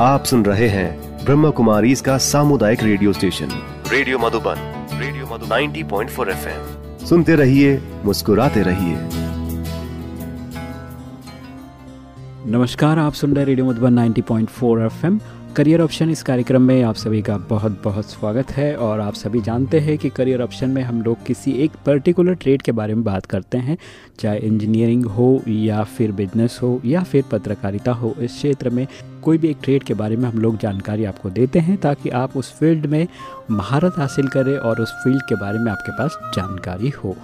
आप सुन रहे हैं ब्रह्म कुमारी इसका सामुदायिक radio station. Radio Madhuban radio Madhu 90.4 point सुनते रहिए मुस्कुराते रहिए। नमस्कार आप सुन रहे radio Madhuban 90.4 FM. Career option इस कार्यक्रम में आप सभी का बहुत बहुत स्वागत है और आप सभी जानते हैं कि करियर ऑप्शन में हम लोग किसी एक पर्टिकुलर ट्रेड के बारे में बात करते हैं, चाहे इंजीनियरिंग हो या फिर बिज़नेस हो या फिर पत्रकारिता हो। इस क्षेत्र में कोई भी एक ट्रेड के बारे में हम लोग जानकारी आपको देते हैं ताकि आप उस फ़ील्ड में महारत हासिल करें और उस फ़ील्ड के बारे में आपके पास जानकारी हो।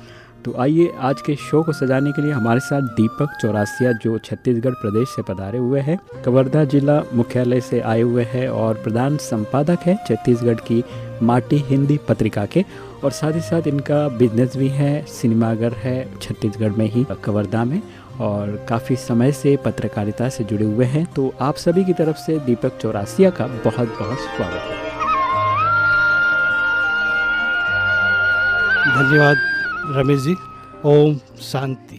तो आइए आज के शो को सजाने के लिए हमारे साथ दीपक चौरासिया, जो छत्तीसगढ़ प्रदेश से पधारे हुए हैं, कवर्धा जिला मुख्यालय से आए हुए हैं और प्रधान संपादक है छत्तीसगढ़ की माटी हिंदी पत्रिका के। और साथ ही साथ इनका बिज़नेस भी है सिनेमाघर है, छत्तीसगढ़ में ही कवर्धा में और काफ़ी समय से पत्रकारिता से जुड़े हुए हैं। तो आप सभी की तरफ़ से दीपक चौरासिया का बहुत बहुत स्वागत है। धन्यवाद। रमेश जी ओम शांति।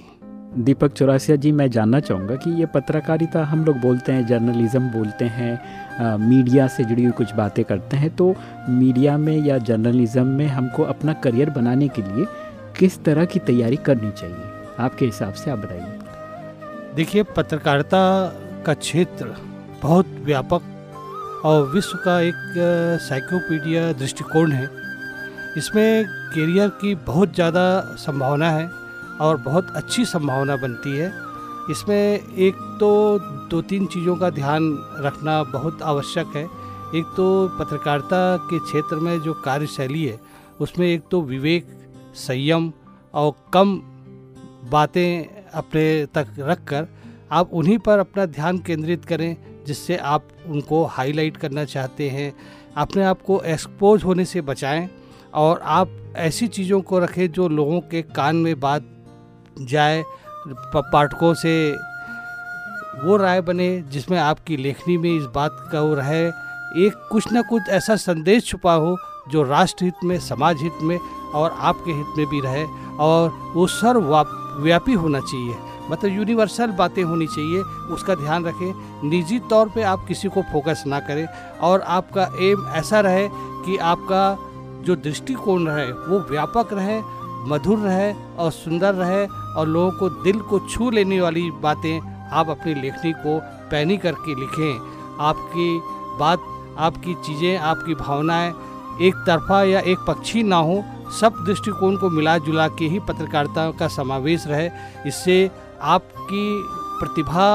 दीपक चौरासिया जी मैं जानना चाहूँगा कि ये पत्रकारिता हम लोग बोलते हैं जर्नलिज्म बोलते हैं आ, मीडिया से जुड़ी हुई कुछ बातें करते हैं तो मीडिया में या जर्नलिज्म में हमको अपना करियर बनाने के लिए किस तरह की तैयारी करनी चाहिए? आपके हिसाब से आप बताइए। देखिए पत्रकारिता का क्षेत्र बहुत व्यापक और विश्व का एक साइक्लोपीडिया दृष्टिकोण है। इसमें करियर की बहुत ज़्यादा संभावना है और बहुत अच्छी संभावना बनती है। इसमें एक तो दो तीन चीज़ों का ध्यान रखना बहुत आवश्यक है। एक तो पत्रकारिता के क्षेत्र में जो कार्यशैली है, उसमें एक तो विवेक, संयम और कम बातें अपने तक रख कर आप उन्हीं पर अपना ध्यान केंद्रित करें, जिससे आप उनको हाईलाइट करना चाहते हैं। अपने आप को एक्सपोज होने से बचाएँ। और आप ऐसी चीज़ों को रखें जो लोगों के कान में बात जाए पाठकों से वो राय बने जिसमें आपकी लेखनी में इस बात का वो रहे। एक कुछ ना कुछ ऐसा संदेश छुपा हो जो राष्ट्र हित में, समाज हित में और आपके हित में भी रहे और वो सर्वव्यापी होना चाहिए। मतलब यूनिवर्सल बातें होनी चाहिए, उसका ध्यान रखें। निजी तौर पे आप किसी को फोकस ना करें और आपका एम ऐसा रहे कि आपका जो दृष्टिकोण रहे, वो व्यापक रहे, मधुर रहे और सुंदर रहे और लोगों को दिल को छू लेने वाली बातें आप अपनी लेखनी को पैनी करके लिखें। आपकी बात, आपकी चीज़ें, आपकी भावनाएँ एक तरफा या एक पक्षी ना हो, सब दृष्टिकोण को मिला जुला के ही पत्रकारिता का समावेश रहे। इससे आपकी प्रतिभा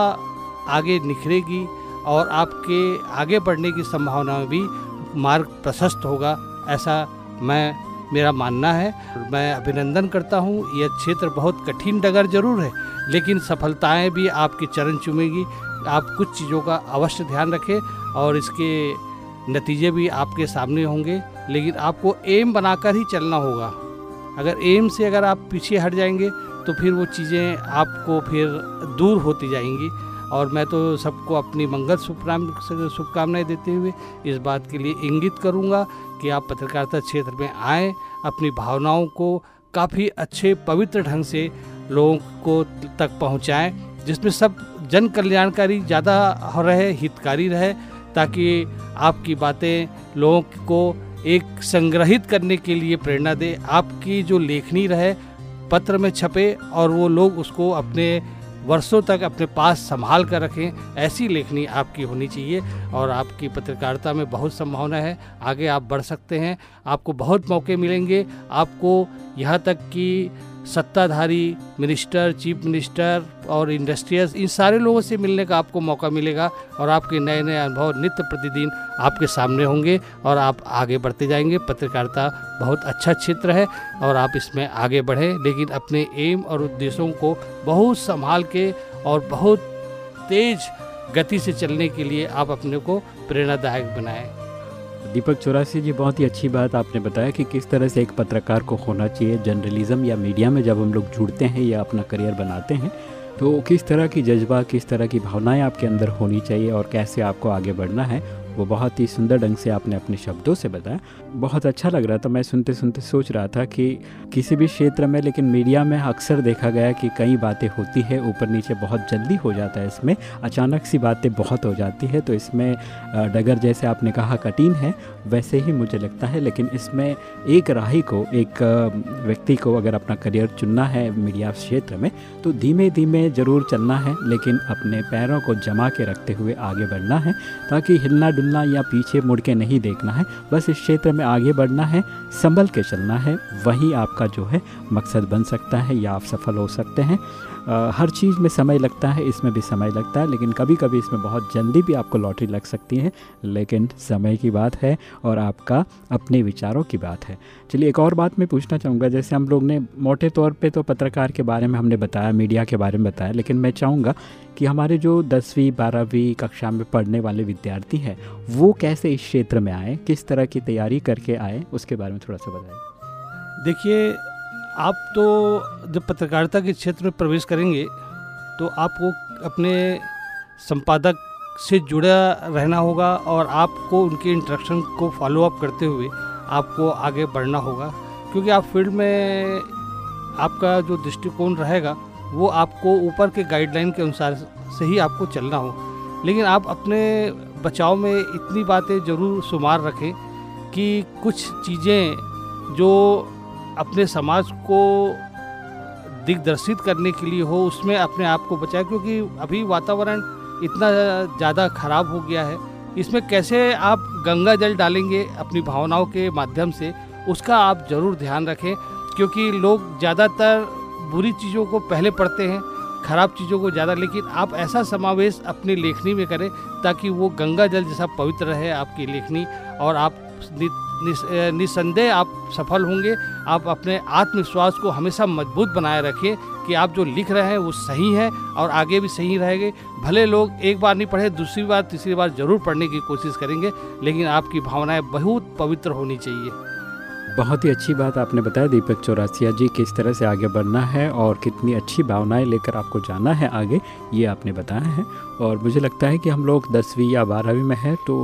आगे निखरेगी और आपके आगे बढ़ने की संभावना भी मार्ग प्रशस्त होगा, ऐसा मैं, मेरा मानना है, मैं अभिनंदन करता हूँ। यह क्षेत्र बहुत कठिन डगर ज़रूर है, लेकिन सफलताएँ भी आपके चरण चुमेगी। आप कुछ चीज़ों का अवश्य ध्यान रखें और इसके नतीजे भी आपके सामने होंगे, लेकिन आपको एम बनाकर ही चलना होगा। अगर एम से अगर आप पीछे हट जाएँगे तो फिर वो चीज़ें आपको फिर दूर होती जाएँगी। और मैं तो सबको अपनी मंगल शुभकामनाएँ देते हुए इस बात के लिए इंगित करूँगा कि आप पत्रकारिता क्षेत्र में आएँ, अपनी भावनाओं को काफ़ी अच्छे, पवित्र ढंग से लोगों को तक पहुंचाएँ, जिसमें सब जन कल्याणकारी ज़्यादा हो रहे, हितकारी रहे, ताकि आपकी बातें लोगों को एक संग्रहित करने के लिए प्रेरणा दे, आपकी जो लेखनी रहे, पत्र में छपे और वो लोग उसको अपने वर्षों तक अपने पास संभाल कर रखें, ऐसी लेखनी आपकी होनी चाहिए और आपकी पत्रकारिता में बहुत संभावना है। आगे आप बढ़ सकते हैं। आपको बहुत मौके मिलेंगे। आपको यहाँ तक कि सत्ताधारी मिनिस्टर, चीफ मिनिस्टर और इंडस्ट्रियल्स, इन सारे लोगों से मिलने का आपको मौका मिलेगा और आपके नए नए अनुभव नित्य प्रतिदिन आपके सामने होंगे और आप आगे बढ़ते जाएँगे। पत्रकारिता बहुत अच्छा क्षेत्र है और आप इसमें आगे बढ़ें, लेकिन अपने एम और उद्देश्यों को बहुत संभाल के और बहुत तेज गति से चलने के लिए आप अपने को प्रेरणादायक बनाएँ। दीपक चौरासी जी, बहुत ही अच्छी बात आपने बताया कि किस तरह से एक पत्रकार को होना चाहिए। जर्नलिज्म या मीडिया में जब हम लोग जुड़ते हैं या अपना करियर बनाते हैं तो किस तरह की जज्बा, किस तरह की भावनाएँ आपके अंदर होनी चाहिए और कैसे आपको आगे बढ़ना है वो बहुत ही सुंदर ढंग से आपने अपने शब्दों से बताया। बहुत अच्छा लग रहा था, मैं सुनते सुनते सोच रहा था कि किसी भी क्षेत्र में, लेकिन मीडिया में अक्सर देखा गया कि कई बातें होती है, ऊपर नीचे बहुत जल्दी हो जाता है इसमें, अचानक सी बातें बहुत हो जाती है तो इसमें डगर जैसे आपने कहा कठिन है, वैसे ही मुझे लगता है, लेकिन इसमें एक राही को, एक व्यक्ति को अगर अपना करियर चुनना है मीडिया क्षेत्र में तो धीमे धीमे ज़रूर चलना है, लेकिन अपने पैरों को जमा के रखते हुए आगे बढ़ना है, ताकि हिलना या पीछे मुड़ के नहीं देखना है, बस इस क्षेत्र में आगे बढ़ना है, संभल के चलना है, वही आपका जो है मकसद बन सकता है या आप सफल हो सकते हैं। आ, हर चीज़ में समय लगता है इसमें भी समय लगता है लेकिन कभी कभी इसमें बहुत जल्दी भी आपको लॉटरी लग सकती है लेकिन समय की बात है और आपका अपने विचारों की बात है। चलिए एक और बात मैं पूछना चाहूँगा जैसे हम लोग ने मोटे तौर पे तो पत्रकार के बारे में हमने बताया मीडिया के बारे में बताया लेकिन मैं चाहूँगा कि हमारे जो दसवीं बारहवीं कक्षा में पढ़ने वाले विद्यार्थी हैं वो कैसे इस क्षेत्र में आए किस तरह की तैयारी करके आए उसके बारे में थोड़ा सा बताएँ। देखिए आप तो जब पत्रकारिता के क्षेत्र में प्रवेश करेंगे तो आपको अपने संपादक से जुड़ा रहना होगा और आपको उनके इंट्रक्शन को फॉलो अप करते हुए आपको आगे बढ़ना होगा। क्योंकि आप फ़ील्ड में आपका जो दृष्टिकोण रहेगा, वो आपको ऊपर के गाइडलाइन के अनुसार से ही आपको चलना हो। लेकिन आप अपने बचाव में इतनी बातें ज़रूर शुमार रखें कि कुछ चीज़ें जो अपने समाज को दिग्दर्शित करने के लिए हो, उसमें अपने आप को बचाए, क्योंकि अभी वातावरण इतना ज़्यादा खराब हो गया है। इसमें कैसे आप गंगा जल डालेंगे अपनी भावनाओं के माध्यम से, उसका आप ज़रूर ध्यान रखें, क्योंकि लोग ज़्यादातर बुरी चीज़ों को पहले पढ़ते हैं, खराब चीज़ों को ज़्यादा, लेकिन आप ऐसा समावेश अपनी लेखनी में करें, ताकि वो गंगा जल जैसा पवित्र रहे आपकी लेखनी, और आप निसंदेह आप सफल होंगे। आप अपने आत्मविश्वास को हमेशा मज़बूत बनाए रखें कि आप जो लिख रहे हैं वो सही है और आगे भी सही रहेंगे। भले लोग एक बार नहीं पढ़े, दूसरी बार, तीसरी बार ज़रूर पढ़ने की कोशिश करेंगे, लेकिन आपकी भावनाएँ बहुत पवित्र होनी चाहिए। बहुत ही अच्छी बात आपने बताया दीपक चौरासिया जी, किस तरह से आगे बढ़ना है और कितनी अच्छी भावनाएँ लेकर आपको जाना है आगे, ये आपने बताया है। और मुझे लगता है कि हम लोग दसवीं या बारहवीं में है तो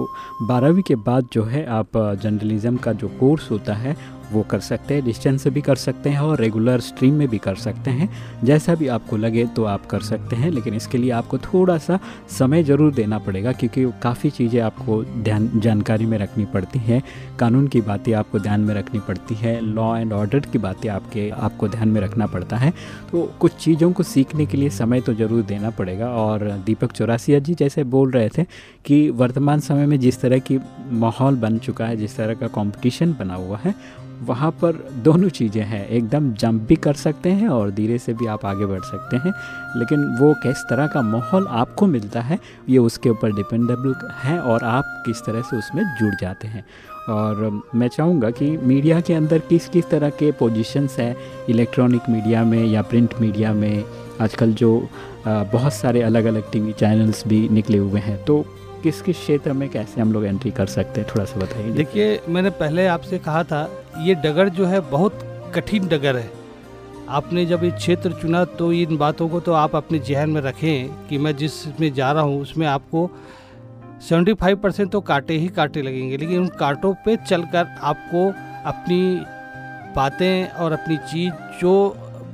बारहवीं के बाद जो है आप जर्नलिज़म का जो कोर्स होता है वो कर सकते हैं, डिस्टेंस से भी कर सकते हैं और रेगुलर स्ट्रीम में भी कर सकते हैं। जैसा भी आपको लगे तो आप कर सकते हैं, लेकिन इसके लिए आपको थोड़ा सा समय ज़रूर देना पड़ेगा, क्योंकि काफ़ी चीज़ें आपको ध्यान, जानकारी में रखनी पड़ती हैं। कानून की बातें आपको ध्यान में रखनी पड़ती है, लॉ एंड ऑर्डर की बातें आपके, आपको ध्यान में रखना पड़ता है। तो कुछ चीज़ों को सीखने के लिए समय तो ज़रूर देना पड़ेगा और दीपक चौरासिया जी जैसे बोल रहे थे कि वर्तमान समय में जिस तरह की माहौल बन चुका है, जिस तरह का कंपटीशन बना हुआ है वहाँ पर दोनों चीज़ें हैं। एकदम जंप भी कर सकते हैं और धीरे से भी आप आगे बढ़ सकते हैं। लेकिन वो किस तरह का माहौल आपको मिलता है, ये उसके ऊपर डिपेंडेबल है और आप किस तरह से उसमें जुड़ जाते हैं। और मैं चाहूँगा कि मीडिया के अंदर किस किस तरह के पोजीशंस हैं इलेक्ट्रॉनिक मीडिया में या प्रिंट मीडिया में। आजकल जो बहुत सारे अलग अलग टीवी चैनल्स भी निकले हुए हैं। तो किस किस क्षेत्र में कैसे हम लोग एंट्री कर सकते हैं? थोड़ा सा बताइए। देखिए, मैंने पहले आपसे कहा था, ये डगर जो है बहुत कठिन डगर है। आपने जब ये क्षेत्र चुना तो इन बातों को तो आप अपने जहन में रखें कि मैं जिस में जा रहा हूँ, उसमें आपको 75 परसेंट तो कांटे ही कांटे लगेंगे। लेकिन उन कांटों पे चलकर आपको अपनी बातें और अपनी चीज़ जो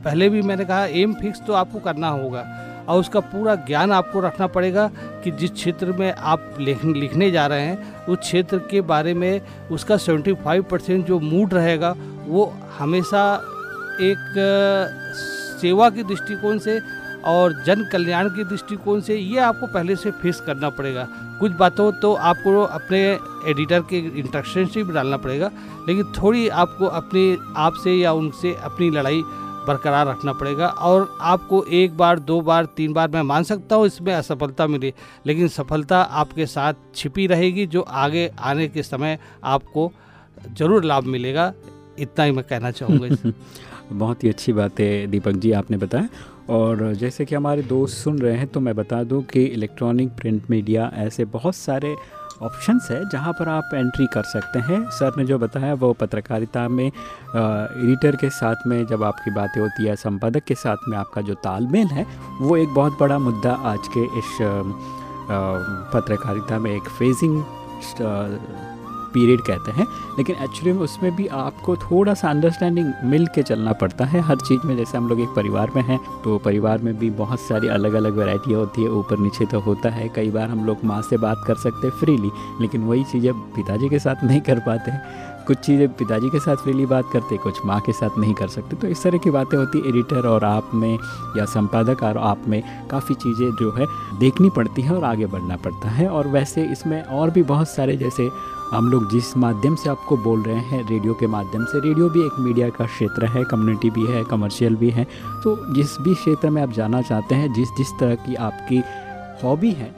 पहले भी मैंने कहा एम फिक्स तो आपको करना होगा। और उसका पूरा ज्ञान आपको रखना पड़ेगा कि जिस क्षेत्र में आप लिखने जा रहे हैं, उस क्षेत्र के बारे में उसका 75 परसेंट जो मूड रहेगा, वो हमेशा एक, सेवा के दृष्टिकोण से और जन कल्याण के दृष्टिकोण से ये आपको पहले से फेस करना पड़ेगा। कुछ बातों तो आपको अपने एडिटर के इंस्ट्रक्शन से भी डालना पड़ेगा, लेकिन थोड़ी आपको अपने आप से या उनसे अपनी लड़ाई बरकरार रखना पड़ेगा और आपको एक बार, दो बार, तीन बार मैं मान सकता हूँ, इसमें असफलता मिली। लेकिन सफलता आपके साथ छिपी रहेगी, जो आगे आने के समय आपको ज़रूर लाभ मिलेगा। इतना ही मैं कहना चाहूँगा बहुत ही अच्छी बात है दीपक जी आपने बताया। और जैसे कि हमारे दोस्त सुन रहे हैं तो मैं बता दूँ कि इलेक्ट्रॉनिक प्रिंट मीडिया ऐसे बहुत सारे ऑप्शंस है जहाँ पर आप एंट्री कर सकते हैं। सर ने जो बताया, वो पत्रकारिता में एडिटर के साथ में जब आपकी बातें होती है, संपादक के साथ में आपका जो तालमेल है, वो एक बहुत बड़ा मुद्दा आज के इस पत्रकारिता में एक फेजिंग पीरियड कहते हैं, लेकिन एक्चुअली में उसमें भी आपको थोड़ा सा अंडरस्टैंडिंग मिल के चलना पड़ता है हर चीज़ में। जैसे हम लोग एक परिवार में हैं तो परिवार में भी बहुत सारी अलग अलग वैरायटियाँ होती है। ऊपर नीचे तो होता है, कई बार हम लोग माँ से बात कर सकते हैं फ्रीली लेकिन वही चीज़ें पिताजी के साथ नहीं कर पाते कुछ चीज़ें पिताजी के साथ फ्रीली बात करते कुछ माँ के साथ नहीं कर सकते। तो इस तरह की बातें होती एडिटर और आप में या संपादक और आप में काफ़ी चीज़ें जो है देखनी पड़ती हैं और आगे बढ़ना पड़ता है। और वैसे इसमें और भी बहुत सारे जैसे हम लोग जिस माध्यम से आपको बोल रहे हैं, रेडियो के माध्यम से, रेडियो भी एक मीडिया का क्षेत्र है कम्युनिटी भी है कमर्शियल भी है तो जिस भी क्षेत्र में आप जाना चाहते हैं, जिस जिस तरह की आपकी हॉबी है,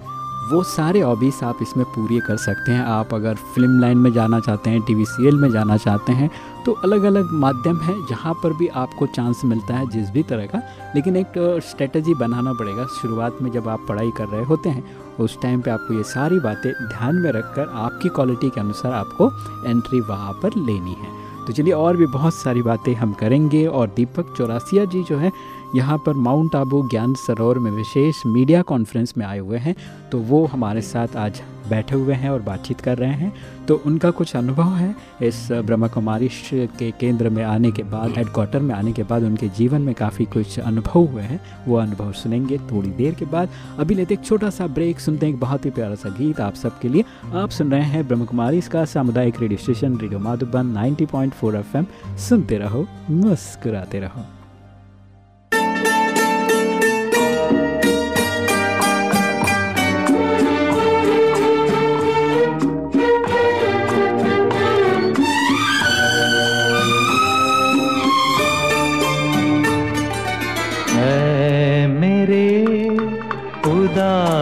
वो सारे हॉबीज़ आप इसमें पूरी कर सकते हैं। आप अगर फ़िल्म लाइन में जाना चाहते हैं टीवी सीरियल में जाना चाहते हैं तो अलग अलग माध्यम है, जहाँ पर भी आपको चांस मिलता है जिस भी तरह का, लेकिन एक स्ट्रेटजी बनाना पड़ेगा। शुरुआत में जब आप पढ़ाई कर रहे होते हैं उस टाइम पे आपको ये सारी बातें ध्यान में रखकर आपकी क्वालिटी के अनुसार आपको एंट्री वहाँ पर लेनी है। तो चलिए और भी बहुत सारी बातें हम करेंगे और दीपक चौरासिया जी जो है, यहाँ पर माउंट आबू ज्ञान सरोवर में विशेष मीडिया कॉन्फ्रेंस में आए हुए हैं तो वो हमारे साथ आज बैठे हुए हैं और बातचीत कर रहे हैं। तो उनका कुछ अनुभव है इस ब्रह्मा कुमारी के केंद्र में आने के बाद हेडक्वार्टर में आने के बाद उनके जीवन में काफ़ी कुछ अनुभव हुए हैं। वो अनुभव सुनेंगे थोड़ी देर के बाद। अभी लेते एक छोटा सा ब्रेक सुनते हैं एक बहुत ही प्यारा सा गीत आप सबके लिए। आप सुन रहे हैं ब्रह्म कुमारी इसका सामुदायिक radio station radio Madhuban ninety point सुनते रहो, मुस्कुराते रहो।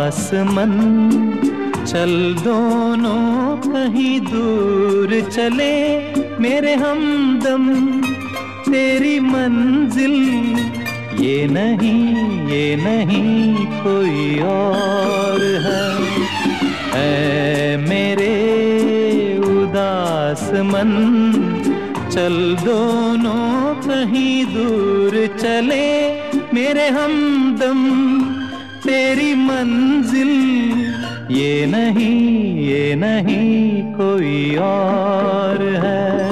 मन चल दोनों कहीं दूर चले, मेरे हमदम, तेरी मंजिल, ये नहीं ये नहीं कोई और है। ऐ मेरे उदास मन चल दोनों कहीं दूर चले, मेरे हमदम तेरी मंजिल ये नहीं ये नहीं कोई और है।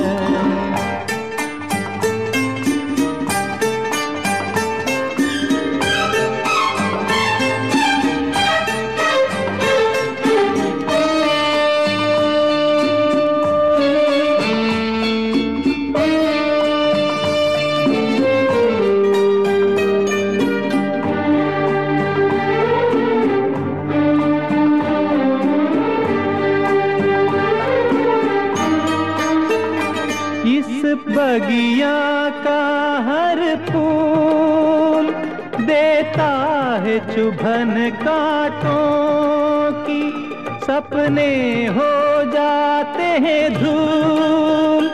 चुभन कांटों की। सपने हो जाते हैं धूल।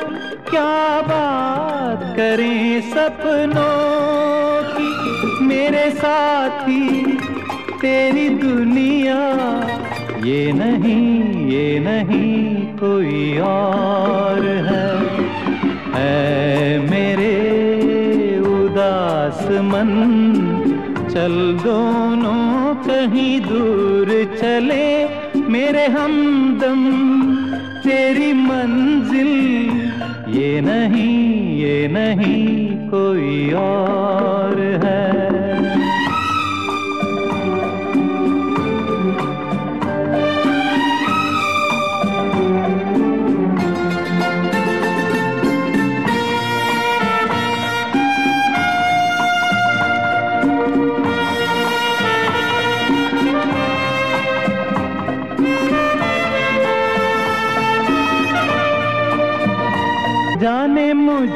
क्या बात करें सपनों की। मेरे साथी, तेरी दुनिया, ये नहीं ये नहीं कोई और है। ऐ मेरे उदास मन चल दोनों कहीं दूर चले, मेरे हमदम, तेरी मंजिल, ये नहीं ये नहीं कोई और।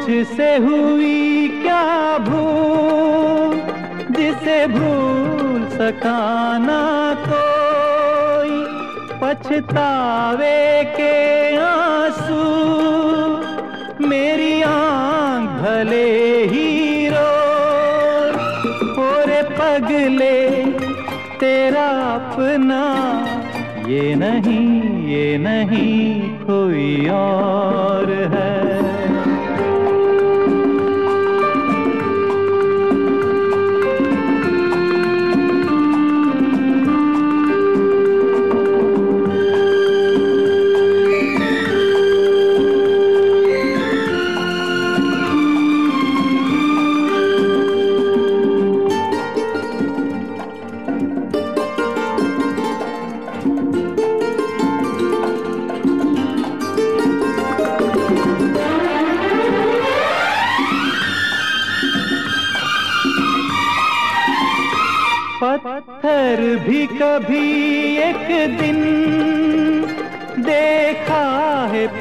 मुझसे हुई क्या भूल? जिसे भूल सकाना कोई। पछतावे के आँसू। मेरी आँख भले ही रो पूरे पगले, तेरा अपना। ये नहीं ये नहीं, कोई और है।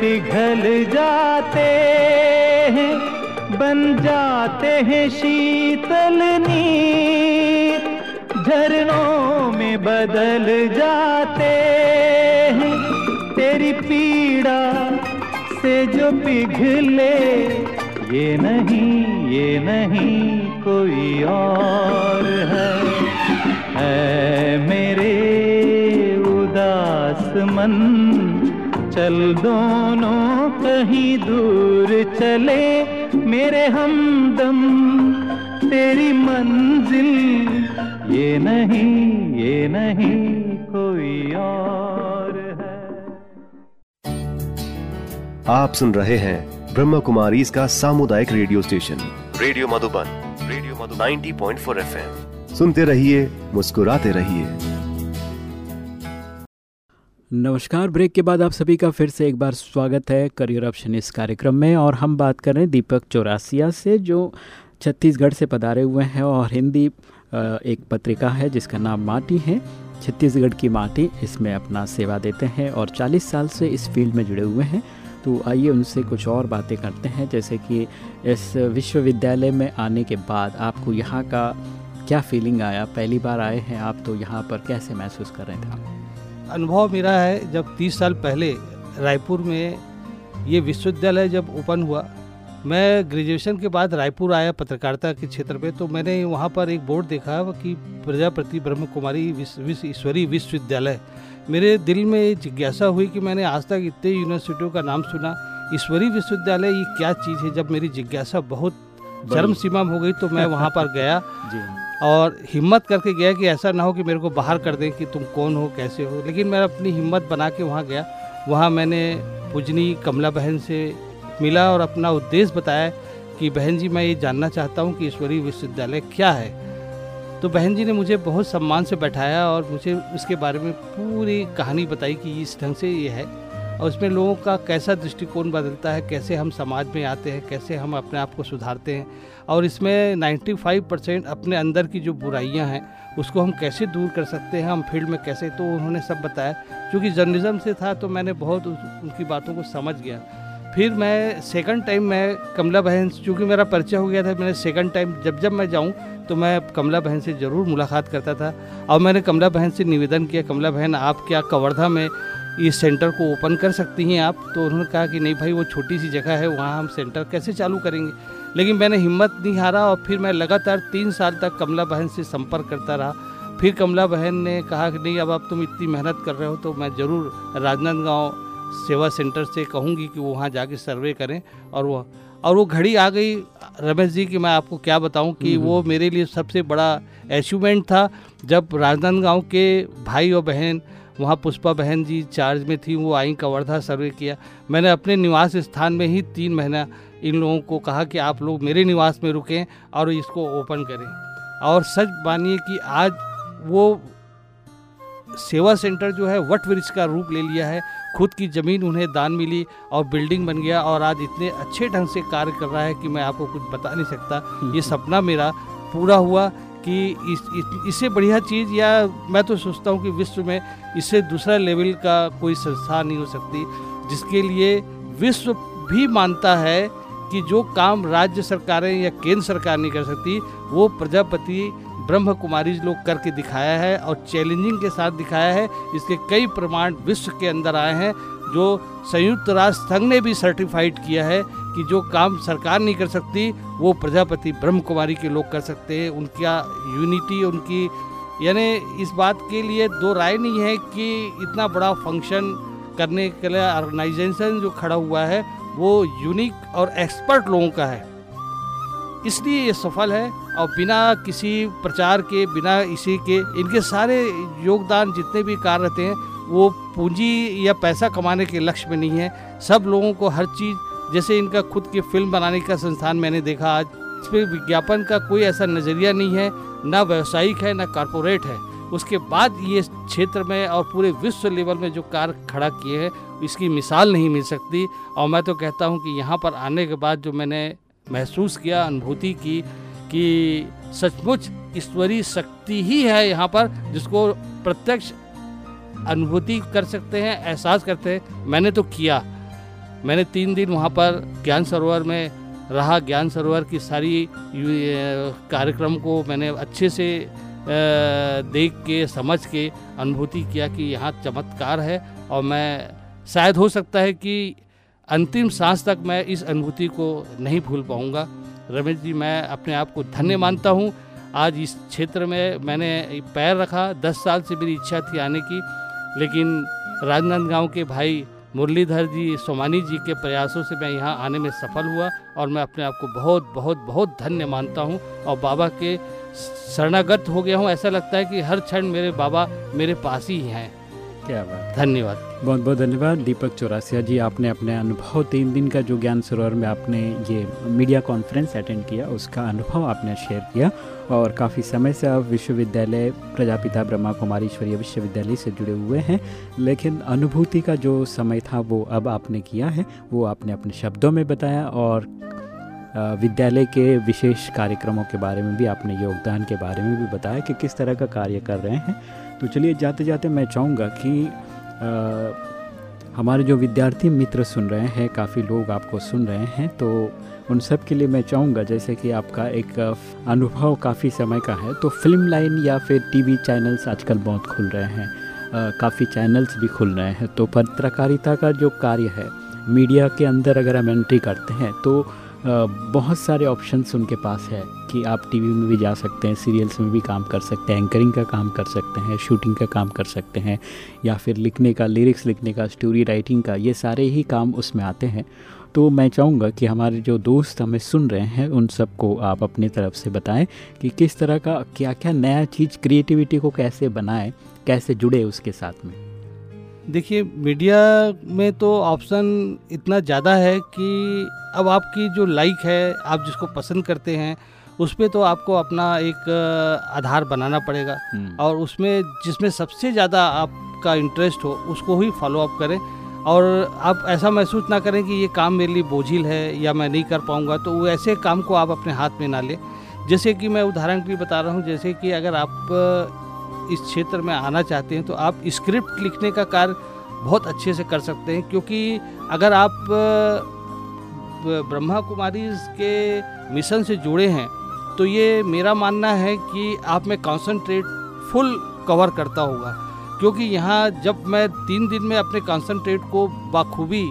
पिघल जाते हैं, बन जाते हैं शीतल नीर झरनों में बदल जाते हैं, तेरी पीड़ा से जो पिघले, ये नहीं ये नहीं कोई और है। है मेरे उदास मन चल दोनों कहीं दूर चले मेरे हमदम तेरी मंजिल ये नहीं ये नहीं कोई और है। आप सुन रहे हैं ब्रह्म कुमारी इसका सामुदायिक radio station. Radio Madhuban radio Madhu 90.4 FM. सुनते रहिए मुस्कुराते रहिए। नमस्कार। ब्रेक के बाद आप सभी का फिर से एक बार स्वागत है करियर ऑप्शन इस कार्यक्रम में और हम बात कर रहे हैं दीपक चौरासिया से, जो छत्तीसगढ़ से पधारे हुए हैं और हिंदी एक पत्रिका है जिसका नाम माटी है। छत्तीसगढ़ की माटी इसमें अपना सेवा देते हैं और 40 साल से इस फ़ील्ड में जुड़े हुए हैं। तो आइए उनसे कुछ और बातें करते हैं, जैसे कि इस विश्वविद्यालय में आने के बाद आपको यहाँ का क्या फीलिंग आया? पहली बार आए हैं आप तो यहाँ पर कैसे महसूस कर रहे थे अनुभव मेरा है जब 30 साल पहले रायपुर में ये विश्वविद्यालय जब ओपन हुआ मैं ग्रेजुएशन के बाद रायपुर आया पत्रकारिता के क्षेत्र में तो मैंने वहाँ पर एक बोर्ड देखा कि प्रजापति ब्रह्म कुमारी विश्व ईश्वरी विश्वविद्यालय। मेरे दिल में जिज्ञासा हुई कि मैंने आज तक इतने यूनिवर्सिटियों का नाम सुना ईश्वरी विश्वविद्यालय ये क्या चीज़ है जब मेरी जिज्ञासा बहुत चरम सीमा हो गई तो मैं वहाँ पर गया। और हिम्मत करके गया कि ऐसा ना हो कि मेरे को बाहर कर दें कि तुम कौन हो, कैसे हो। लेकिन मैं अपनी हिम्मत बना के वहाँ गया। वहाँ मैंने पूजनी कमला बहन से मिला और अपना उद्देश्य बताया कि, बहन जी, मैं ये जानना चाहता हूँ कि ईश्वरीय विश्वविद्यालय क्या है? तो बहन जी ने मुझे बहुत सम्मान से बैठाया और मुझे उसके बारे में पूरी कहानी बताई कि इस ढंग से ये है। और उसमें लोगों का कैसा दृष्टिकोण बदलता है, कैसे हम समाज में आते हैं, कैसे हम अपने आप को सुधारते हैं और इसमें 95 परसेंट अपने अंदर की जो बुराइयाँ हैं, उसको हम कैसे दूर कर सकते हैं, हम फ़ील्ड में कैसे तो उन्होंने सब बताया। क्योंकि जर्नलिज्म से था तो मैंने बहुत उनकी बातों को समझ गया। फिर मैं सेकंड टाइम मैं कमला बहन चूँकि मेरा परिचय हो गया था, मैंने सेकंड टाइम जब जब मैं जाऊँ तो मैं कमला बहन से ज़रूर मुलाकात करता था। और मैंने कमला बहन से निवेदन किया, कमला बहन, आप क्या कवर्धा में इस सेंटर को ओपन कर सकती हैं आप? तो उन्होंने कहा कि नहीं भाई वो छोटी सी जगह है वहाँ हम सेंटर कैसे चालू करेंगे? लेकिन मैंने हिम्मत नहीं हारा और फिर मैं लगातार तीन साल तक कमला बहन से संपर्क करता रहा। फिर कमला बहन ने कहा कि नहीं अब आप तुम इतनी मेहनत कर रहे हो तो मैं ज़रूर राजनांदगांव सेवा सेंटर से कहूँगी कि वो वहाँ जाके सर्वे करें। और वो और वो घड़ी आ गई। रमेश जी की मैं आपको क्या बताऊँ कि हम्म, वो हम्म। मेरे लिए सबसे बड़ा अचीवमेंट था। जब राजनांदगांव के भाई और बहन वहाँ पुष्पा बहन जी चार्ज में थी वो आई कवर्धा सर्वे किया। मैंने अपने निवास स्थान में ही तीन महीना इन लोगों को कहा कि आप लोग मेरे निवास में रुकें और इसको ओपन करें। और सच मानिए कि आज वो सेवा सेंटर जो है वट वृक्ष का रूप ले लिया है। खुद की ज़मीन उन्हें दान मिली और बिल्डिंग बन गया और आज इतने अच्छे ढंग से कार्य कर रहा है कि मैं आपको कुछ बता नहीं सकता। ये सपना मेरा पूरा हुआ। कि इस, इस इससे बढ़िया चीज़ या मैं तो सोचता हूँ कि विश्व में इससे दूसरा लेवल का कोई संस्था नहीं हो सकती जिसके लिए विश्व भी मानता है कि जो काम राज्य सरकारें या केंद्र सरकार नहीं कर सकती वो प्रजापति ब्रह्म कुमारी लोग करके दिखाया है और चैलेंजिंग के साथ दिखाया है। इसके कई प्रमाण विश्व के अंदर आए हैं जो संयुक्त राष्ट्र संघ ने भी सर्टिफाइड किया है कि जो काम सरकार नहीं कर सकती, वो प्रजापति ब्रह्म कुमारी के लोग कर सकते हैं। उनका यूनिटी उनकी, यानी इस बात के लिए दो राय नहीं है कि इतना बड़ा फ़ंक्शन करने के लिए ऑर्गेनाइजेशन जो खड़ा हुआ है, वो यूनिक और एक्सपर्ट लोगों का है। इसलिए ये सफल है और बिना किसी प्रचार के, बिना इसी के, इनके सारे योगदान जितने भी कार्य रहते हैं, वो पूंजी या पैसा कमाने के लक्ष्य में नहीं है। सब लोगों को हर चीज़ जैसे इनका खुद की फ़िल्म बनाने का संस्थान मैंने देखा आज। इसमें विज्ञापन का कोई ऐसा नज़रिया नहीं है, ना व्यवसायिक है, ना कारपोरेट है। उसके बाद ये क्षेत्र में और पूरे विश्व लेवल में जो कार खड़ा किए हैं, इसकी मिसाल नहीं मिल सकती। और मैं तो कहता हूँ कि यहाँ पर आने के बाद जो मैंने महसूस किया, अनुभूति की कि सचमुच ईश्वरीय शक्ति ही है यहाँ पर, जिसको प्रत्यक्ष अनुभूति कर सकते हैं, एहसास करते हैं। मैंने तो किया। मैंने तीन दिन वहाँ पर ज्ञान सरोवर में रहा। ज्ञान सरोवर की सारी कार्यक्रम को मैंने अच्छे से देख के, समझ के, अनुभूति किया कि यहाँ चमत्कार है और मैं, शायद हो सकता है कि अंतिम सांस तक मैं इस अनुभूति को नहीं भूल पाऊँगा। रमेश जी, मैं अपने आप को धन्य मानता हूँ। आज इस क्षेत्र में मैंने पैर रखा, दस साल से मेरी इच्छा थी आने की, लेकिन राजनांदगांव के भाई मुरलीधर जी, सोमानी जी के प्रयासों से मैं यहाँ आने में सफल हुआ और मैं अपने आप को बहुत बहुत बहुत धन्य मानता हूँ और बाबा के शरणागत हो गया हूँ। ऐसा लगता है कि हर क्षण मेरे बाबा मेरे पास ही हैं। क्या बात। धन्यवाद। बहुत बहुत धन्यवाद। दीपक चौरासिया जी आपने अपने अनुभव तीन दिन का जो ज्ञान सरोवर में आपने ये मीडिया कॉन्फ्रेंस अटेंड किया उसका अनुभव आपने शेयर किया और काफ़ी समय से आप विश्वविद्यालय प्रजापिता ब्रह्मा कुमारीश्वरीय विश्वविद्यालय से जुड़े हुए हैं लेकिन अनुभूति का जो समय था वो अब आपने किया है वो आपने अपने शब्दों में बताया और विद्यालय के विशेष कार्यक्रमों के बारे में भी आपने योगदान के बारे में भी बताया कि किस तरह का कार्य कर रहे हैं। तो चलिए जाते जाते मैं चाहूँगा कि आ, हमारे जो विद्यार्थी मित्र सुन रहे हैं काफ़ी लोग आपको सुन रहे हैं तो उन सब के लिए मैं चाहूँगा जैसे कि आपका एक अनुभव काफ़ी समय का है तो फ़िल्म लाइन या फिर टीवी चैनल्स आजकल बहुत खुल रहे हैं काफ़ी चैनल्स भी खुल रहे हैं तो पत्रकारिता का जो कार्य है मीडिया के अंदर अगर हम एंट्री करते हैं तो बहुत सारे ऑप्शंस उनके पास है कि आप टीवी में भी जा सकते हैं सीरियल्स में भी काम कर सकते हैं एंकरिंग का काम कर सकते हैं शूटिंग का काम कर सकते हैं, या फिर लिखने का लिरिक्स लिखने का स्टोरी राइटिंग का, ये सारे ही काम उसमें आते हैं। तो मैं चाहूँगा कि हमारे जो दोस्त हमें सुन रहे हैं, उन सबको आप अपनी तरफ़ से बताएँ कि किस तरह का क्या क्या नया चीज़ क्रिएटिविटी को कैसे बनाएँ, कैसे जुड़े उसके साथ में। देखिए मीडिया में तो ऑप्शन इतना ज़्यादा है कि अब आपकी जो लाइक है आप जिसको पसंद करते हैं उस पर तो आपको अपना एक आधार बनाना पड़ेगा। हम्म। और उसमें जिसमें सबसे ज़्यादा आपका इंटरेस्ट हो उसको ही फॉलो अप करें। और आप ऐसा महसूस ना करें कि ये काम मेरे लिए बोझिल है या मैं नहीं कर पाऊँगा तो वो ऐसे काम को आप अपने हाथ में ना लें। जैसे कि मैं उदाहरण के लिए बता रहा हूँ जैसे कि अगर आप इस क्षेत्र में आना चाहते हैं तो आप स्क्रिप्ट लिखने का कार्य बहुत अच्छे से कर सकते हैं, क्योंकि अगर आप ब्रह्मा कुमारी के मिशन से जुड़े हैं तो ये मेरा मानना है कि आप में कॉन्सेंट्रेट फुल कवर करता होगा, क्योंकि यहाँ जब मैं तीन दिन में अपने कॉन्सेंट्रेट को बाखूबी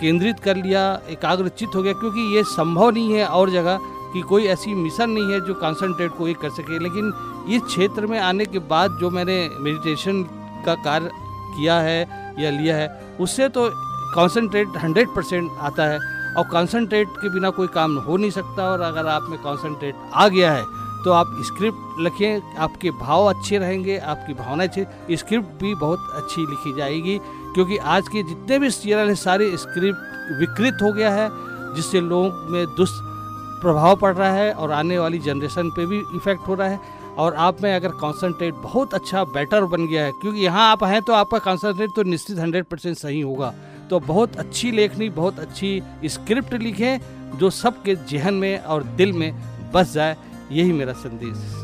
केंद्रित कर लिया एकाग्रचित हो गया, क्योंकि ये संभव नहीं है और जगह कि कोई ऐसी मिशन नहीं है जो कॉन्सेंट्रेट को एक कर सके, लेकिन इस क्षेत्र में आने के बाद जो मैंने मेडिटेशन का कार्य किया है या लिया है, उससे तो कॉन्सेंट्रेट हंड्रेड परसेंट आता है। और कॉन्सेंट्रेट के बिना कोई काम हो नहीं सकता और अगर आप में कॉन्सेंट्रेट आ गया है तो आप स्क्रिप्ट लिखें, आपके भाव अच्छे रहेंगे, आपकी भावना अच्छी स्क्रिप्ट भी बहुत अच्छी लिखी जाएगी। क्योंकि आज के जितने भी सीरियल हैं, सारे स्क्रिप्ट विकृत हो गया है, जिससे लोगों में दुष्प्रभाव पड़ रहा है और आने वाली जनरेशन पे भी इफ़ेक्ट हो रहा है। और आप में अगर कॉन्सेंट्रेट बहुत अच्छा बेटर बन गया है, क्योंकि यहाँ आप हैं तो आपका कॉन्सेंट्रेट तो निश्चित हंड्रेड परसेंट सही होगा। तो बहुत अच्छी लेखनी, बहुत अच्छी स्क्रिप्ट लिखें, जो सबके जहन में और दिल में बस जाए, यही मेरा संदेश।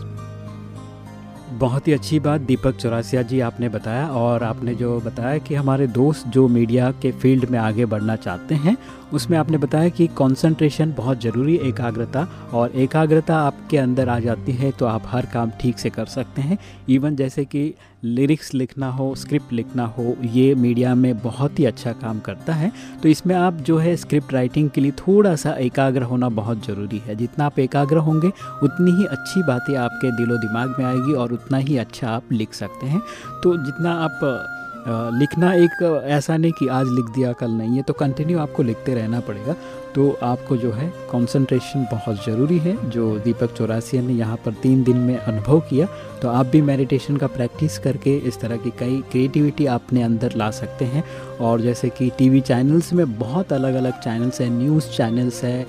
बहुत ही अच्छी बात, दीपक चौरासिया जी, आपने बताया और आपने जो बताया कि हमारे दोस्त जो मीडिया के फ़ील्ड में आगे बढ़ना चाहते हैं, उसमें आपने बताया कि कंसंट्रेशन बहुत ज़रूरी, एकाग्रता और एकाग्रता आपके अंदर आ जाती है तो आप हर काम ठीक से कर सकते हैं। इवन जैसे कि लिरिक्स लिखना हो स्क्रिप्ट लिखना हो, ये मीडिया में बहुत ही अच्छा काम करता है। तो इसमें आप जो है स्क्रिप्ट राइटिंग के लिए थोड़ा सा एकाग्र होना बहुत ज़रूरी है। जितना आप एकाग्र होंगे, उतनी ही अच्छी बातें आपके दिलो दिमाग में आएगी और उतना ही अच्छा आप लिख सकते हैं। तो जितना आप लिखना एक, ऐसा नहीं कि आज लिख दिया, कल नहीं है तो कंटिन्यू आपको लिखते रहना पड़ेगा। तो आपको जो है कंसंट्रेशन बहुत ज़रूरी है, जो दीपक चौरासिया ने यहाँ पर तीन दिन में अनुभव किया तो आप भी मेडिटेशन का प्रैक्टिस करके इस तरह की कई क्रिएटिविटी अपने अंदर ला सकते हैं। और जैसे कि टीवी चैनल्स में बहुत अलग अलग चैनल्स हैं न्यूज़ चैनल्स है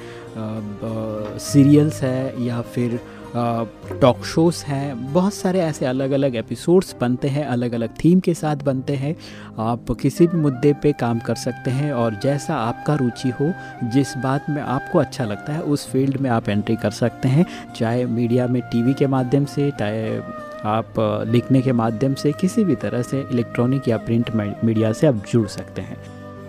सीरियल्स है, या फिर टॉक शोज़ हैं। बहुत सारे ऐसे अलग अलग एपिसोड्स बनते हैं अलग अलग थीम के साथ बनते हैं। आप किसी भी मुद्दे पे काम कर सकते हैं और जैसा आपका रुचि हो, जिस बात में आपको अच्छा लगता है, उस फ़ील्ड में आप एंट्री कर सकते हैं। चाहे मीडिया में टीवी के माध्यम से, चाहे आप लिखने के माध्यम से, किसी भी तरह से इलेक्ट्रॉनिक या प्रिंट मीडिया से आप जुड़ सकते हैं।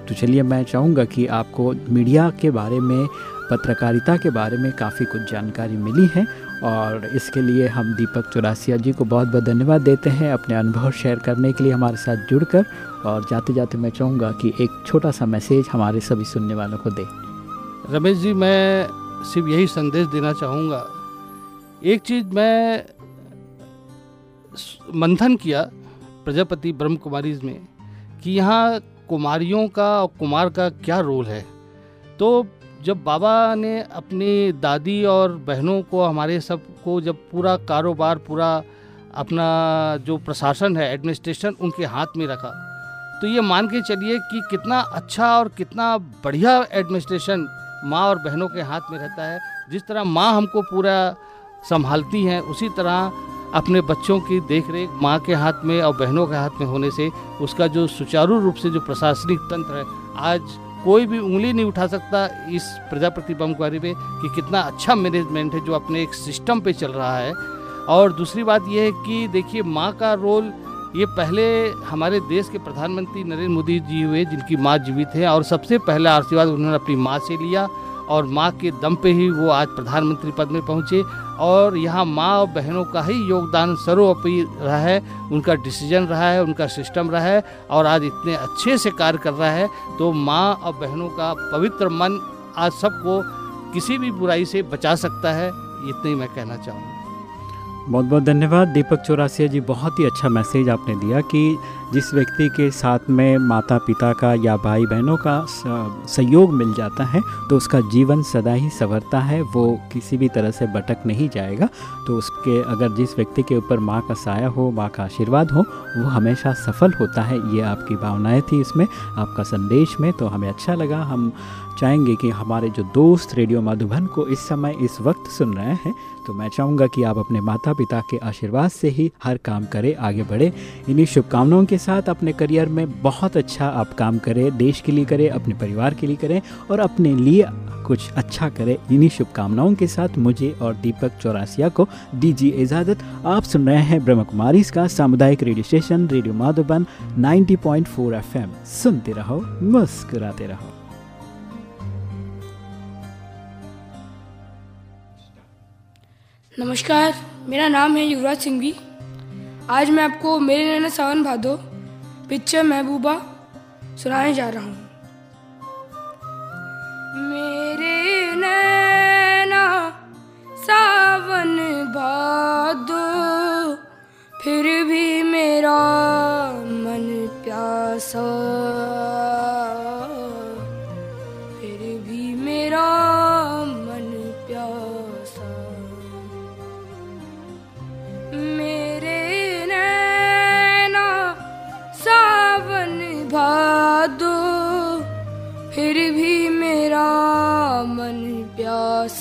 तो चलिए मैं चाहूँगा कि आपको मीडिया के बारे में, पत्रकारिता के बारे में काफ़ी कुछ जानकारी मिली है और इसके लिए हम दीपक चौरासिया जी को बहुत बहुत धन्यवाद देते हैं अपने अनुभव शेयर करने के लिए हमारे साथ जुड़कर। और जाते जाते मैं चाहूँगा कि एक छोटा सा मैसेज हमारे सभी सुनने वालों को दे। रमेश जी, मैं सिर्फ़ यही संदेश देना चाहूँगा। एक चीज़ मैं मंथन किया प्रजापति ब्रह्म कुमारी में कि यहाँ कुमारियों का और कुमार का क्या रोल है। तो जब बाबा ने अपनी दादी और बहनों को, हमारे सबको जब पूरा कारोबार, पूरा अपना जो प्रशासन है एडमिनिस्ट्रेशन उनके हाथ में रखा तो ये मान के चलिए कि कितना अच्छा और कितना बढ़िया एडमिनिस्ट्रेशन माँ और बहनों के हाथ में रहता है। जिस तरह माँ हमको पूरा संभालती हैं, उसी तरह अपने बच्चों की देख रेख माँ के हाथ में और बहनों के हाथ में होने से, उसका जो सुचारू रूप से जो प्रशासनिक तंत्र है, आज कोई भी उंगली नहीं उठा सकता इस प्रजापति बमकुआरी पे कि कितना अच्छा मैनेजमेंट है जो अपने एक सिस्टम पे चल रहा है। और दूसरी बात यह है कि देखिए, माँ का रोल ये पहले हमारे देश के प्रधानमंत्री नरेंद्र मोदी जी हुए, जिनकी माँ जीवित है, और सबसे पहला आशीर्वाद उन्होंने अपनी माँ से लिया, और माँ के दम पे ही वो आज प्रधानमंत्री पद में पहुँचे। और यहाँ माँ और बहनों का ही योगदान सर्वोपरि रहा है। उनका डिसीज़न रहा है, उनका सिस्टम रहा है और आज इतने अच्छे से कार्य कर रहा है। तो माँ और बहनों का पवित्र मन आज सबको किसी भी बुराई से बचा सकता है, इतना ही मैं कहना चाहूँगा। बहुत बहुत धन्यवाद। दीपक चौरासिया जी, बहुत ही अच्छा मैसेज आपने दिया कि जिस व्यक्ति के साथ में माता पिता का या भाई बहनों का सहयोग मिल जाता है तो उसका जीवन सदा ही संवरता है, वो किसी भी तरह से भटक नहीं जाएगा। तो उसके, अगर जिस व्यक्ति के ऊपर माँ का साया हो, माँ का आशीर्वाद हो, वो हमेशा सफल होता है, ये आपकी भावनाएँ थी इसमें, आपका संदेश में तो हमें अच्छा लगा। हम चाहेंगे कि हमारे जो दोस्त रेडियो माधुबन को इस समय, इस वक्त सुन रहे हैं तो मैं चाहूँगा कि आप अपने माता पिता के आशीर्वाद से ही हर काम करें, आगे बढ़े। इन्हीं शुभकामनाओं के साथ अपने करियर में बहुत अच्छा आप काम करें, देश के लिए करें, अपने परिवार के लिए करें और अपने लिए कुछ अच्छा करें। इन्हीं शुभकामनाओं के साथ मुझे और दीपक चौरासिया को दीजिए इजाज़त। आप सुन रहे हैं ब्रह्म कुमारी का सामुदायिक radio station, radio Madhuban 90.4 FM. सुनते रहो, मुस्कुराते रहो। नमस्कार, मेरा नाम है युवराज सिंह भी। आज मैं आपको मेरे नैना सावन भादो पिक्चर महबूबा सुनाने जा रहा हूँ। मेरे नैना सावन भादो, फिर भी मेरा मन प्यासा।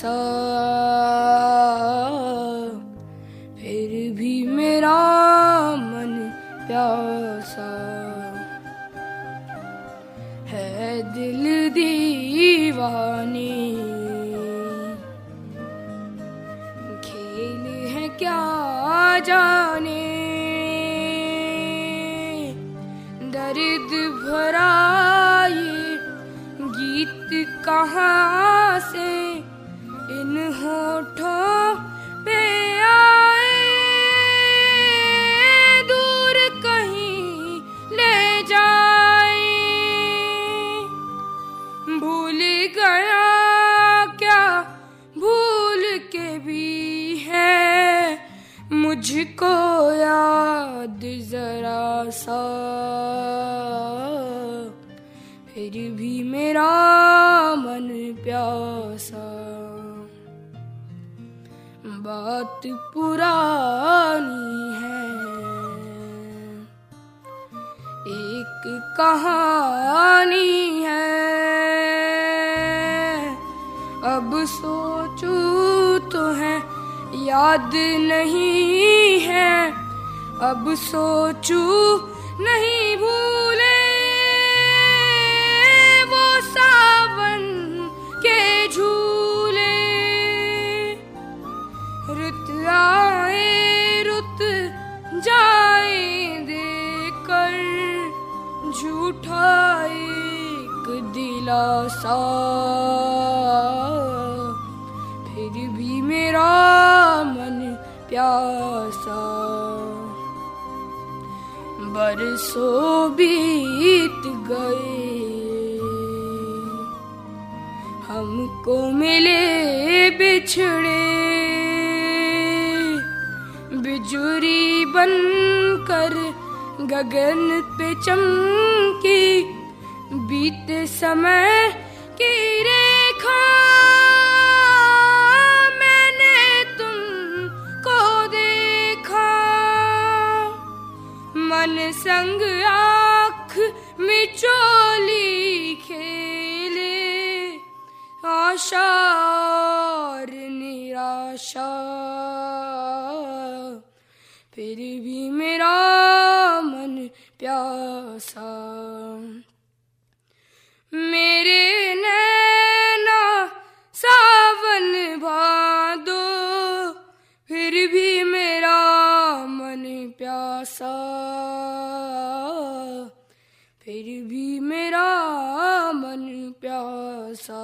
सा फिर भी मेरा मन प्यासा। है दिल दीवानी। खेल है क्या जाने। दर्द भरा ये गीत कहाँ से दूर कहीं ले जाए। भूल गया क्या? भूल के भी है। मुझको याद जरा सा। फिर भी मेरा मन प्यासा। बात पुरानी है। एक कहानी है। अब सोचू तो है, याद नहीं है। अब सोचू नहीं भूले प्यासा फिर भी मेरा मन प्यासा। बरसों बीत गए। हमको मिले बिछड़े। बिजुरी बनकर गगन पे चमकी बीते समय की प्यासा फिर भी मेरा मन प्यासा।